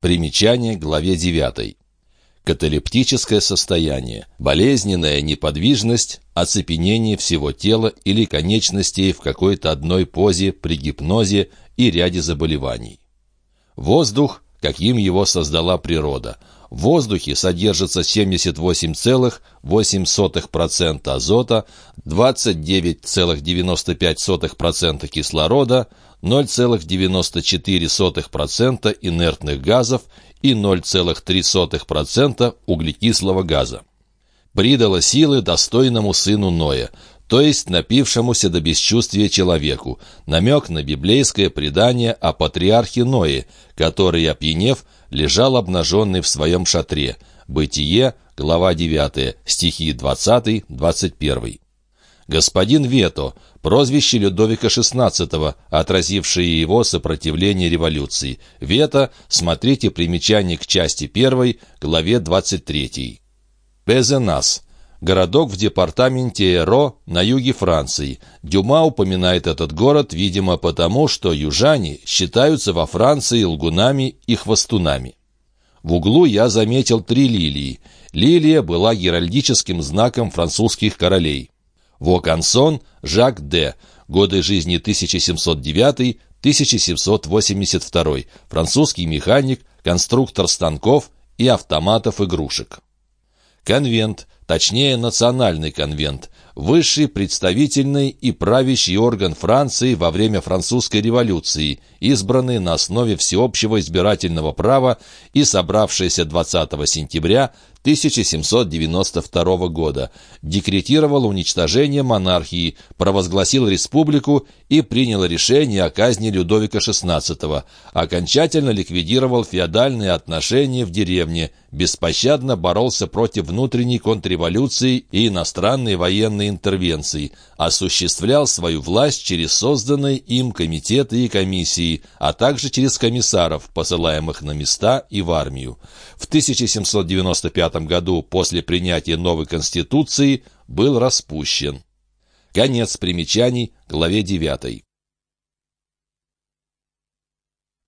Примечание главе 9. Каталептическое состояние – болезненная неподвижность, оцепенение всего тела или конечностей в какой-то одной позе при гипнозе и ряде заболеваний. Воздух, каким его создала природа. В воздухе содержится 78,8% азота, 29,95% кислорода, 0,94% инертных газов и 0,3% углекислого газа. Придало силы достойному сыну Ноя, то есть напившемуся до бесчувствия человеку, намек на библейское предание о патриархе Ное, который, опьянев, лежал обнаженный в своем шатре. Бытие, глава 9, стихи 20-21. Господин Вето, прозвище Людовика XVI, отразившее его сопротивление революции. Вето, смотрите примечание к части 1, главе 23. Пезенас. Городок в департаменте Эро на юге Франции. Дюма упоминает этот город, видимо, потому, что южане считаются во Франции лгунами и хвостунами. В углу я заметил три лилии. Лилия была геральдическим знаком французских королей. Вокансон Жак Д. Годы жизни 1709-1782. Французский механик, конструктор станков и автоматов игрушек. Конвент, точнее национальный конвент, высший представительный и правящий орган Франции во время французской революции, избранный на основе всеобщего избирательного права и собравшийся 20 сентября 1792 года, декретировал уничтожение монархии, провозгласил республику и принял решение о казни Людовика XVI, окончательно ликвидировал феодальные отношения в деревне, беспощадно боролся против внутренней контрреволюции и иностранной военной интервенции, осуществлял свою власть через созданные им комитеты и комиссии, а также через комиссаров, посылаемых на места и в армию. В 1795 году после принятия новой конституции был распущен. Конец примечаний, главе 9.